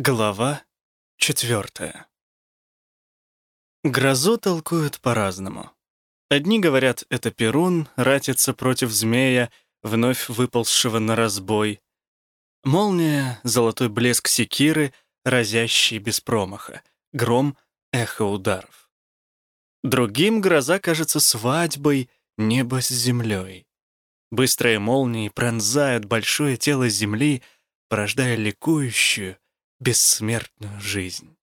Глава четвертая. Грозу толкуют по-разному. Одни говорят, это Перун ратится против змея, вновь выползшего на разбой. Молния — золотой блеск секиры, разящий без промаха. Гром — эхо ударов. Другим гроза кажется свадьбой неба с землей. Быстрые молнии пронзают большое тело земли, порождая ликующую, бессмертную жизнь.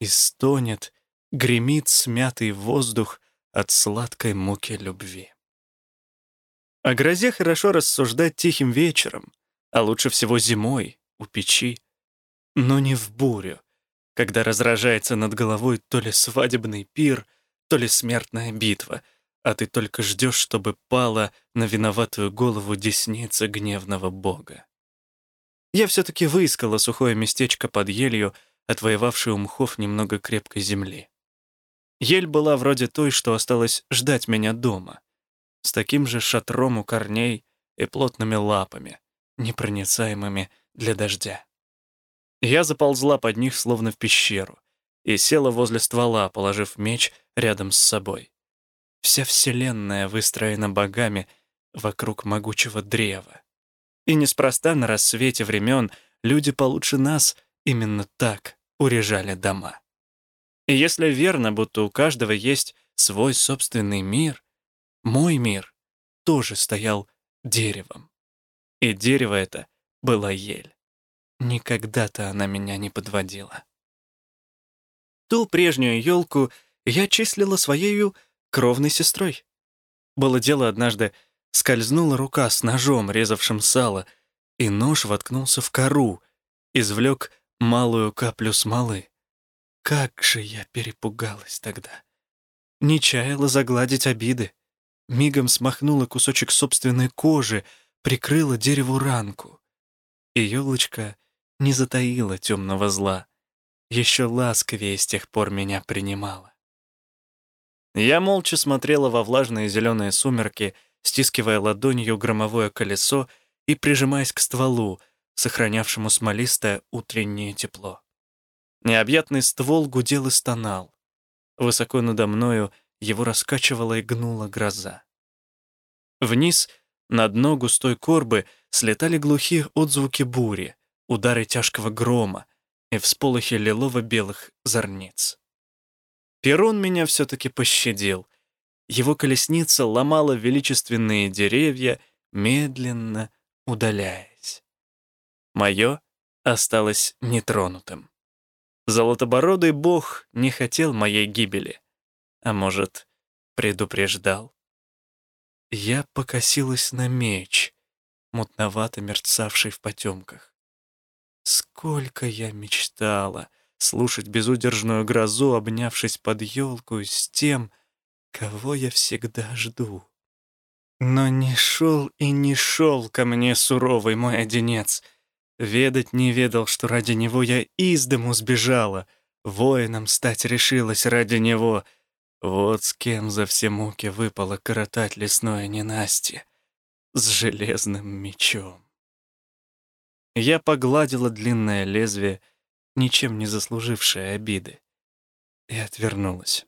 И стонет, гремит смятый воздух от сладкой муки любви. О грозе хорошо рассуждать тихим вечером, а лучше всего зимой, у печи. Но не в бурю, когда разражается над головой то ли свадебный пир, то ли смертная битва, а ты только ждешь, чтобы пала на виноватую голову десница гневного бога. Я все-таки выискала сухое местечко под елью, отвоевавшей у мхов немного крепкой земли. Ель была вроде той, что осталось ждать меня дома, с таким же шатром у корней и плотными лапами, непроницаемыми для дождя. Я заползла под них, словно в пещеру, и села возле ствола, положив меч рядом с собой. Вся вселенная выстроена богами вокруг могучего древа. И неспроста на рассвете времен люди получше нас именно так урежали дома. И если верно, будто у каждого есть свой собственный мир, мой мир тоже стоял деревом. И дерево это была ель. Никогда-то она меня не подводила. Ту прежнюю елку я числила своею кровной сестрой. Было дело однажды, Скользнула рука с ножом, резавшим сало, и нож воткнулся в кору, извлек малую каплю смолы. Как же я перепугалась тогда. Не чаяла загладить обиды. Мигом смахнула кусочек собственной кожи, прикрыла дереву ранку. И елочка не затаила темного зла. Еще ласковее с тех пор меня принимала. Я молча смотрела во влажные зеленые сумерки, стискивая ладонью громовое колесо и прижимаясь к стволу, сохранявшему смолистое утреннее тепло. Необъятный ствол гудел и стонал. Высоко надо мною его раскачивала и гнула гроза. Вниз, на дно густой корбы, слетали глухие отзвуки бури, удары тяжкого грома и всполохи лилово-белых зорниц. Перун меня все-таки пощадил, его колесница ломала величественные деревья, медленно удаляясь. Мое осталось нетронутым. Золотобородый бог не хотел моей гибели, а может, предупреждал. Я покосилась на меч, мутновато мерцавший в потемках. Сколько я мечтала слушать безудержную грозу, обнявшись под елку с тем, кого я всегда жду. Но не шел и не шел ко мне суровый мой одинец. Ведать не ведал, что ради него я из дому сбежала, воином стать решилась ради него. Вот с кем за все муки выпало коротать лесное ненастье. С железным мечом. Я погладила длинное лезвие, ничем не заслужившее обиды, и отвернулась.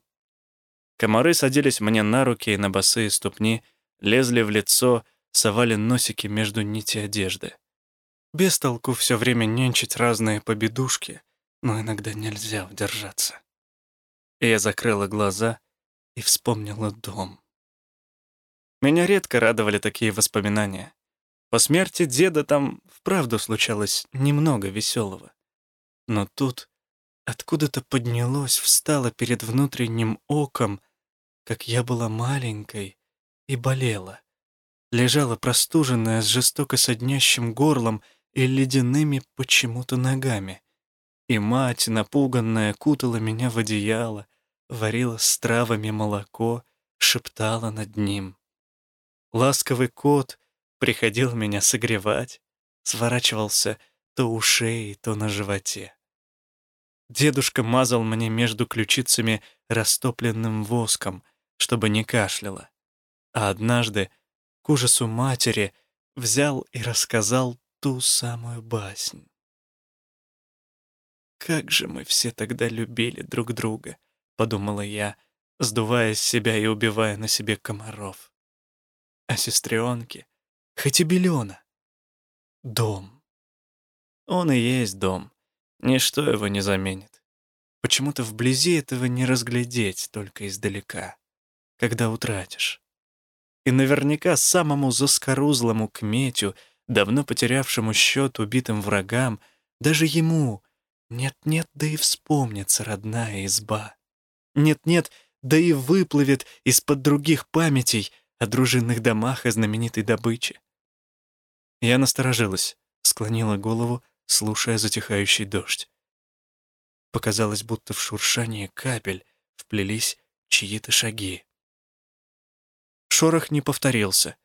Комары садились мне на руки и на босые ступни, лезли в лицо, совали носики между нити одежды. Без толку все время нянчить разные победушки, но иногда нельзя удержаться. И я закрыла глаза и вспомнила дом. Меня редко радовали такие воспоминания. По смерти деда там вправду случалось немного веселого. Но тут откуда-то поднялось, встало перед внутренним оком, как я была маленькой и болела. Лежала простуженная с жестоко соднящим горлом и ледяными почему-то ногами. И мать, напуганная, кутала меня в одеяло, варила с травами молоко, шептала над ним. Ласковый кот приходил меня согревать, сворачивался то у шеи, то на животе. Дедушка мазал мне между ключицами растопленным воском, чтобы не кашляла. А однажды, к ужасу матери, взял и рассказал ту самую баснь. как же мы все тогда любили друг друга, подумала я, сдувая с себя и убивая на себе комаров. А сестренки, хоть и белена, дом. Он и есть дом, ничто его не заменит. Почему-то вблизи этого не разглядеть, только издалека, когда утратишь. И наверняка самому заскорузлому кметю, давно потерявшему счет убитым врагам, даже ему нет-нет, да и вспомнится родная изба. Нет-нет, да и выплывет из-под других памятей о дружинных домах и знаменитой добыче. Я насторожилась, склонила голову, слушая затихающий дождь. Показалось, будто в шуршании капель вплелись чьи-то шаги. Шорох не повторился.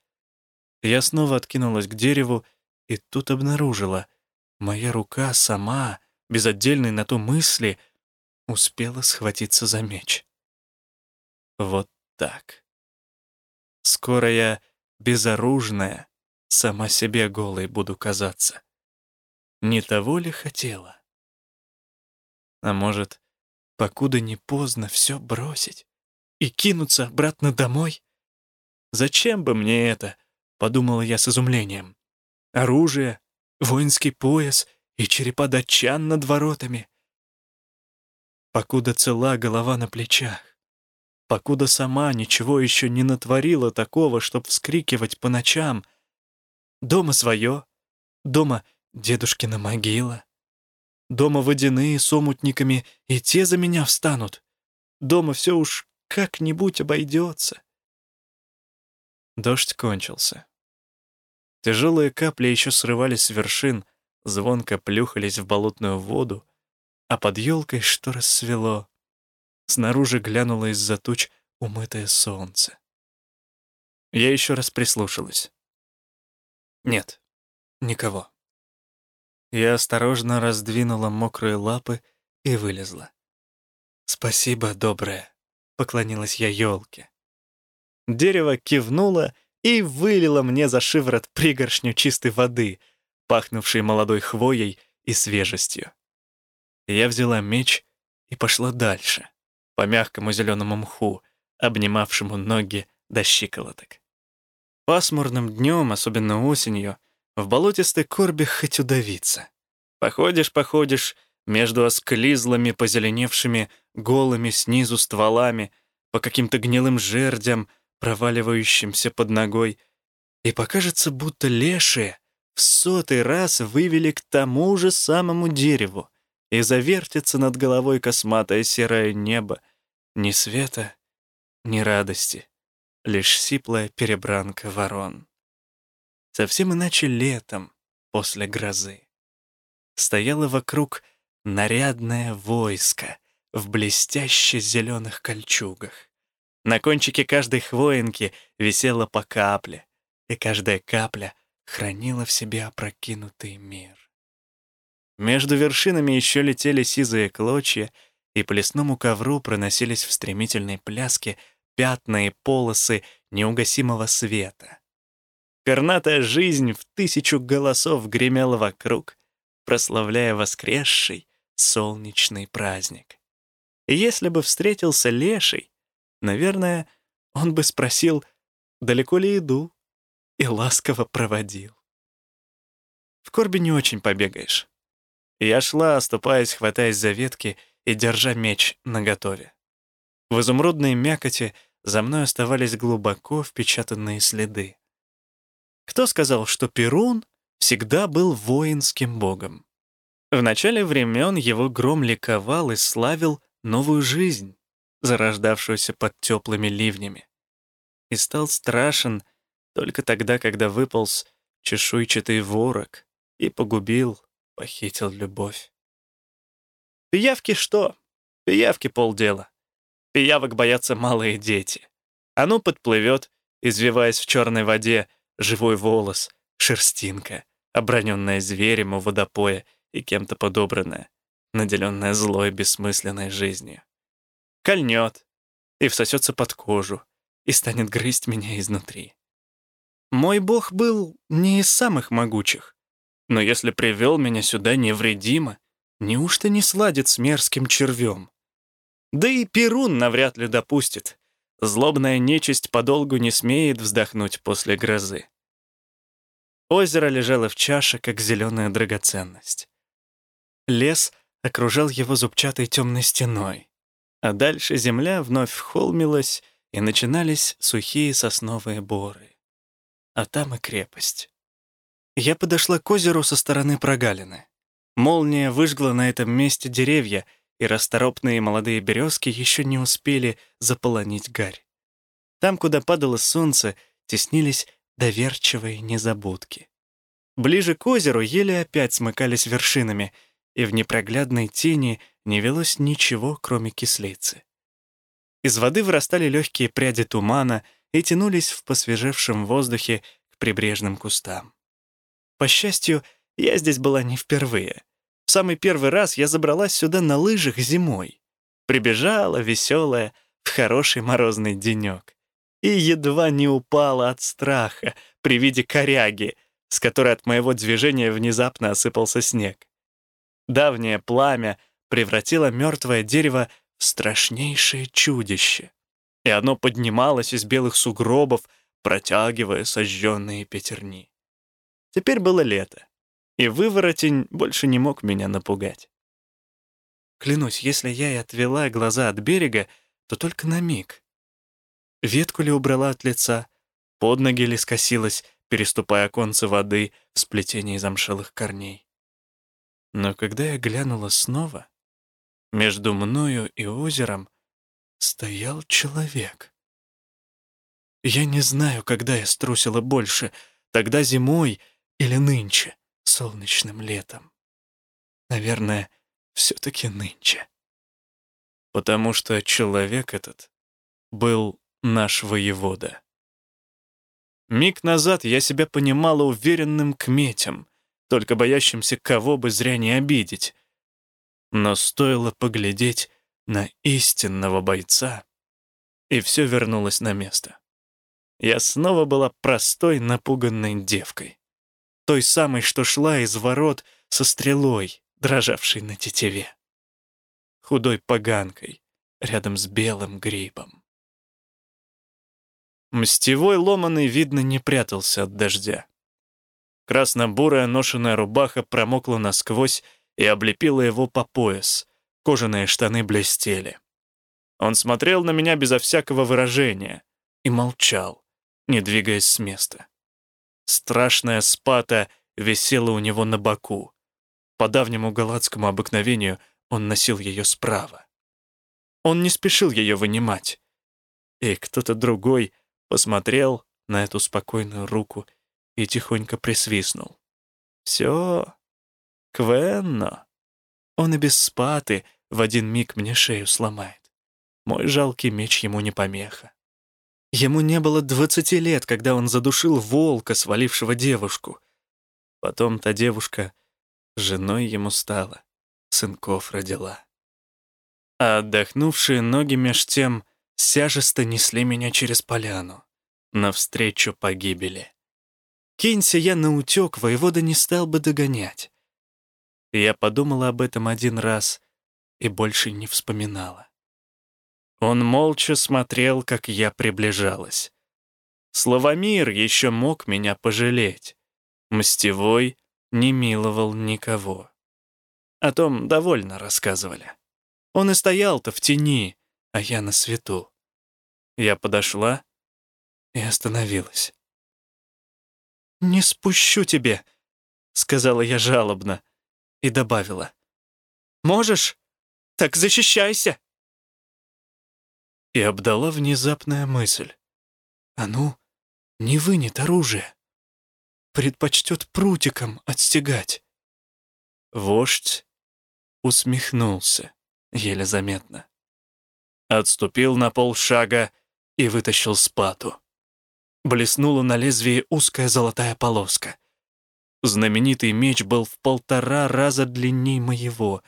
Я снова откинулась к дереву и тут обнаружила, моя рука сама, без отдельной на то мысли, успела схватиться за меч. Вот так. Скоро я безоружная, сама себе голой буду казаться. Не того ли хотела? А может, покуда не поздно все бросить и кинуться обратно домой? Зачем бы мне это, подумала я с изумлением. Оружие, воинский пояс и черепа датчан над воротами. Покуда цела голова на плечах покуда сама ничего еще не натворила такого, чтоб вскрикивать по ночам. Дома свое, дома дедушкина могила, дома водяные с омутниками, и те за меня встанут. Дома все уж как-нибудь обойдется. Дождь кончился. Тяжелые капли еще срывались с вершин, звонко плюхались в болотную воду, а под елкой что рассвело. Снаружи глянуло из-за туч умытое солнце. Я еще раз прислушалась. Нет, никого. Я осторожно раздвинула мокрые лапы и вылезла. «Спасибо, добрая», — поклонилась я елке. Дерево кивнуло и вылило мне за шиворот пригоршню чистой воды, пахнувшей молодой хвоей и свежестью. Я взяла меч и пошла дальше по мягкому зеленому мху, обнимавшему ноги до щиколоток. Пасмурным днем, особенно осенью, в болотистой корбе хоть удавиться. Походишь, походишь между осклизлыми, позеленевшими, голыми снизу стволами, по каким-то гнилым жердям, проваливающимся под ногой, и покажется, будто лешие в сотый раз вывели к тому же самому дереву, и завертится над головой косматое серое небо, ни света, ни радости, лишь сиплая перебранка ворон. Совсем иначе летом, после грозы. Стояло вокруг нарядное войско в блестяще зеленых кольчугах. На кончике каждой хвоинки висела по капле, и каждая капля хранила в себе опрокинутый мир. Между вершинами еще летели сизые клочья — и по лесному ковру проносились в стремительной пляске пятна и полосы неугасимого света. Корнатая жизнь в тысячу голосов гремела вокруг, прославляя воскресший солнечный праздник. И если бы встретился леший, наверное, он бы спросил, далеко ли иду, и ласково проводил. В корбе не очень побегаешь. Я шла, оступаясь, хватаясь за ветки — и держа меч наготове. В изумрудной мякоти за мной оставались глубоко впечатанные следы. Кто сказал, что Перун всегда был воинским богом? В начале времен его гром ликовал и славил новую жизнь, зарождавшуюся под теплыми ливнями. И стал страшен только тогда, когда выполз чешуйчатый ворог и погубил, похитил любовь. Пиявки что? Пиявки полдела. Пиявок боятся малые дети. Оно подплывет, извиваясь в черной воде, живой волос, шерстинка, оброненная зверем у водопоя и кем-то подобранная, наделенная злой бессмысленной жизнью. Кольнет и всосется под кожу, и станет грызть меня изнутри. Мой бог был не из самых могучих, но если привел меня сюда невредимо, Неужто не сладит с мерзким червем? Да и Перун навряд ли допустит. Злобная нечисть подолгу не смеет вздохнуть после грозы. Озеро лежало в чаше, как зеленая драгоценность. Лес окружал его зубчатой темной стеной, а дальше земля вновь холмилась, и начинались сухие сосновые боры. А там и крепость. Я подошла к озеру со стороны прогалины. Молния выжгла на этом месте деревья, и расторопные молодые березки еще не успели заполонить гарь. Там, куда падало солнце, теснились доверчивые незабудки. Ближе к озеру еле опять смыкались вершинами, и в непроглядной тени не велось ничего, кроме кислицы. Из воды вырастали легкие пряди тумана и тянулись в посвежевшем воздухе к прибрежным кустам. По счастью, я здесь была не впервые. В самый первый раз я забралась сюда на лыжах зимой. Прибежала, веселая, в хороший морозный денек. И едва не упала от страха при виде коряги, с которой от моего движения внезапно осыпался снег. Давнее пламя превратило мертвое дерево страшнейшее чудище. И оно поднималось из белых сугробов, протягивая сожженные пятерни. Теперь было лето, и выворотень больше не мог меня напугать. Клянусь, если я и отвела глаза от берега, то только на миг. Ветку ли убрала от лица, под ноги ли скосилась, переступая концы воды в сплетении замшелых корней. Но когда я глянула снова, между мною и озером стоял человек. Я не знаю, когда я струсила больше, тогда зимой или нынче, солнечным летом. Наверное, все-таки нынче. Потому что человек этот был наш воевода. Миг назад я себя понимала уверенным кметем, только боящимся кого бы зря не обидеть, но стоило поглядеть на истинного бойца, и все вернулось на место. Я снова была простой, напуганной девкой. Той самой, что шла из ворот со стрелой, дрожавшей на тетиве. Худой поганкой, рядом с белым грибом. Мстевой ломаный, видно, не прятался от дождя. Красно-бурая ношеная рубаха промокла насквозь и облепила его по пояс. Кожаные штаны блестели. Он смотрел на меня безо всякого выражения и молчал, не двигаясь с места. Страшная спата висела у него на боку. По давнему галатскому обыкновению он носил ее справа. Он не спешил ее вынимать. И кто-то другой посмотрел на эту спокойную руку и тихонько присвистнул. «Все, Квенно. Он и без спаты в один миг мне шею сломает. Мой жалкий меч ему не помеха. Ему не было двадцати лет, когда он задушил волка, свалившего девушку. Потом та девушка женой ему стала, сынков родила. А отдохнувшие ноги меж тем сяжесто несли меня через поляну, навстречу погибели. Кинься я на утек, воевода не стал бы догонять. Я подумала об этом один раз и больше не вспоминала. Он молча смотрел, как я приближалась. Словомир еще мог меня пожалеть. Мстевой не миловал никого. О том довольно рассказывали. Он и стоял-то в тени, а я на свету. Я подошла и остановилась. «Не спущу тебе», — сказала я жалобно и добавила. «Можешь? Так защищайся!» И обдала внезапная мысль. «А ну, не вынет оружие. Предпочтет прутиком отстегать». Вождь усмехнулся, еле заметно. Отступил на полшага и вытащил спату. Блеснула на лезвии узкая золотая полоска. Знаменитый меч был в полтора раза длиннее моего,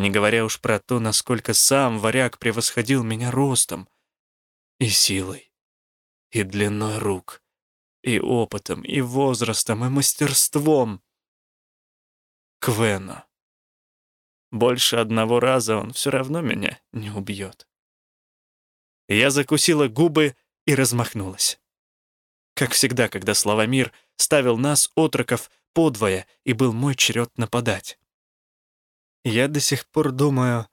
не говоря уж про то, насколько сам варяг превосходил меня ростом и силой, и длиной рук, и опытом, и возрастом, и мастерством. Квена. больше одного раза он все равно меня не убьет. Я закусила губы и размахнулась. Как всегда, когда Славомир ставил нас, отроков, подвое, и был мой черед нападать. Я до сих пор думаю,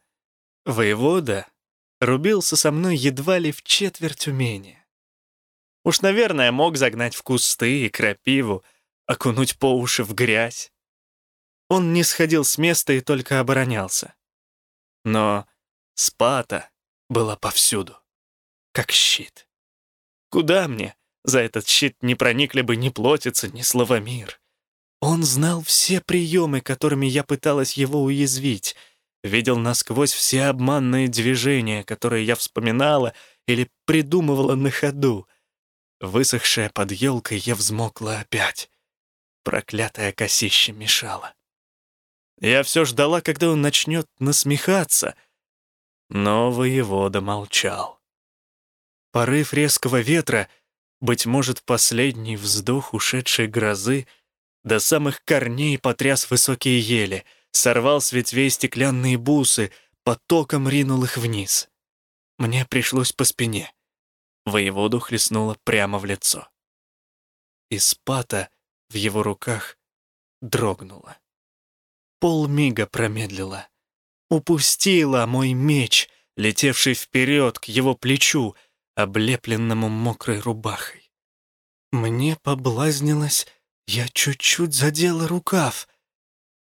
воевода рубился со мной едва ли в четверть умения. Уж, наверное, мог загнать в кусты и крапиву, окунуть по уши в грязь. Он не сходил с места и только оборонялся. Но спата была повсюду, как щит. Куда мне? За этот щит не проникли бы ни плотица, ни словомир. Он знал все приемы, которыми я пыталась его уязвить, видел насквозь все обманные движения, которые я вспоминала или придумывала на ходу. Высохшая под елкой, я взмокла опять. Проклятая косище мешала. Я все ждала, когда он начнет насмехаться, но воевода молчал. Порыв резкого ветра, быть может, последний вздох ушедшей грозы, до самых корней потряс высокие ели, сорвал с ветвей стеклянные бусы, потоком ринул их вниз. Мне пришлось по спине. Воеводу хлестнуло прямо в лицо. Испата в его руках дрогнула полмига промедлила. Упустила мой меч, летевший вперед к его плечу, облепленному мокрой рубахой. Мне поблазнилось, я чуть-чуть задела рукав,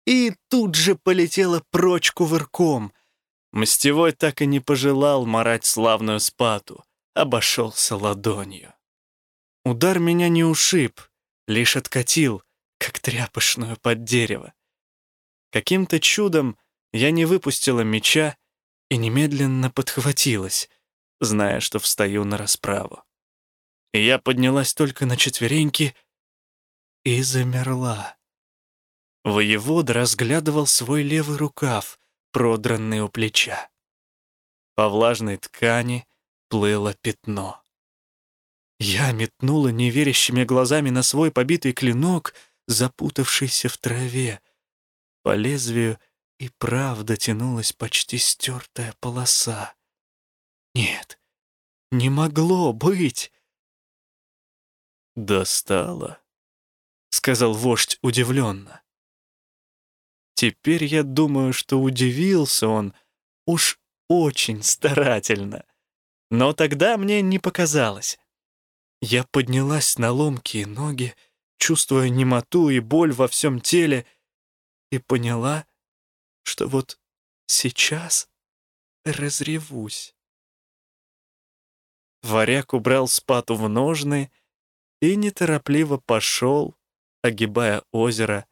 и тут же полетела прочь кувырком. Мстевой так и не пожелал марать славную спату, обошелся ладонью. Удар меня не ушиб, лишь откатил, как тряпочную под дерево. Каким-то чудом я не выпустила меча и немедленно подхватилась, зная, что встаю на расправу. И я поднялась только на четвереньки и замерла. Воевод разглядывал свой левый рукав, продранный у плеча. По влажной ткани плыло пятно. Я метнула неверящими глазами на свой побитый клинок, запутавшийся в траве, по лезвию и правда тянулась почти стертая полоса. Нет, не могло быть. «Достало», — сказал вождь удивленно. Теперь я думаю, что удивился он уж очень старательно. Но тогда мне не показалось. Я поднялась на ломкие ноги, чувствуя немоту и боль во всем теле, и поняла, что вот сейчас разревусь. Варяг убрал спату в ножны и неторопливо пошел, огибая озеро,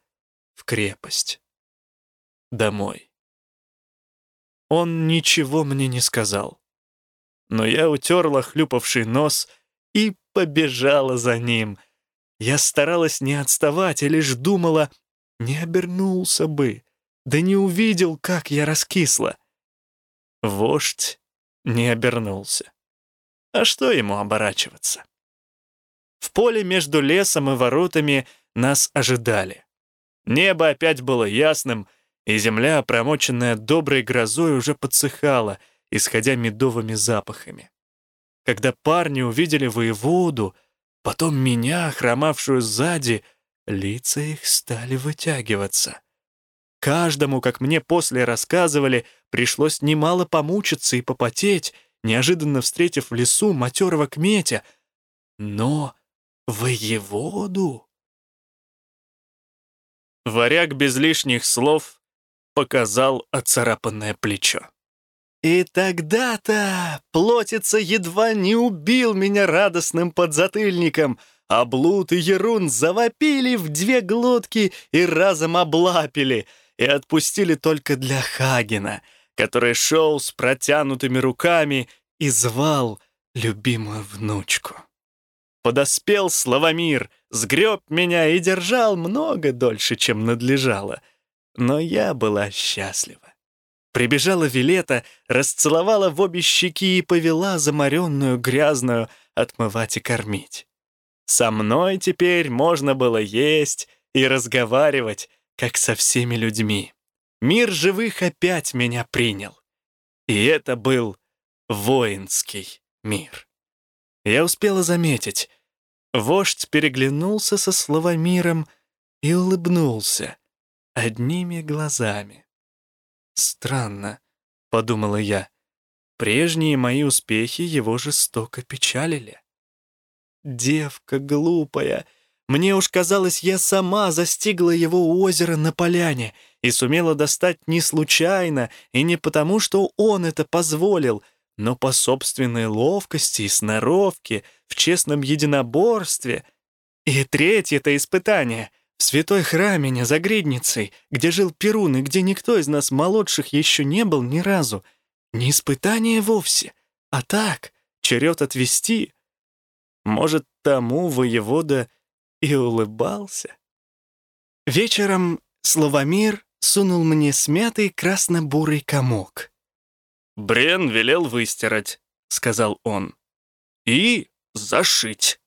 в крепость. Домой. Он ничего мне не сказал. Но я утерла хлюпавший нос и побежала за ним. Я старалась не отставать и лишь думала, не обернулся бы, да не увидел, как я раскисла. Вождь не обернулся. А что ему оборачиваться? В поле между лесом и воротами нас ожидали. Небо опять было ясным, и земля, промоченная доброй грозой, уже подсыхала, исходя медовыми запахами. Когда парни увидели воеводу, потом меня, хромавшую сзади, Лица их стали вытягиваться. Каждому, как мне после рассказывали, пришлось немало помучиться и попотеть, неожиданно встретив в лесу матерого кметя. Но воеводу... Варяг без лишних слов показал оцарапанное плечо. И тогда-то плотица едва не убил меня радостным подзатыльником — а Блуд и Ерун завопили в две глотки и разом облапили, и отпустили только для Хагена, который шел с протянутыми руками и звал любимую внучку. Подоспел Славомир, сгреб меня и держал много дольше, чем надлежало. Но я была счастлива. Прибежала Вилета, расцеловала в обе щеки и повела заморенную, грязную отмывать и кормить. Со мной теперь можно было есть и разговаривать, как со всеми людьми. Мир живых опять меня принял. И это был воинский мир. Я успела заметить. Вождь переглянулся со словомиром и улыбнулся одними глазами. «Странно», — подумала я. Прежние мои успехи его жестоко печалили. Девка глупая. Мне уж казалось, я сама застигла его у озера на поляне и сумела достать не случайно и не потому, что он это позволил, но по собственной ловкости и сноровке, в честном единоборстве. И третье-то испытание — в святой храмине за гридницей, где жил Перун и где никто из нас молодших еще не был ни разу — не испытание вовсе, а так, черед отвести. Может, тому воевода и улыбался. Вечером Словомир сунул мне смятый красно-бурый комок. «Брен велел выстирать», — сказал он. «И зашить».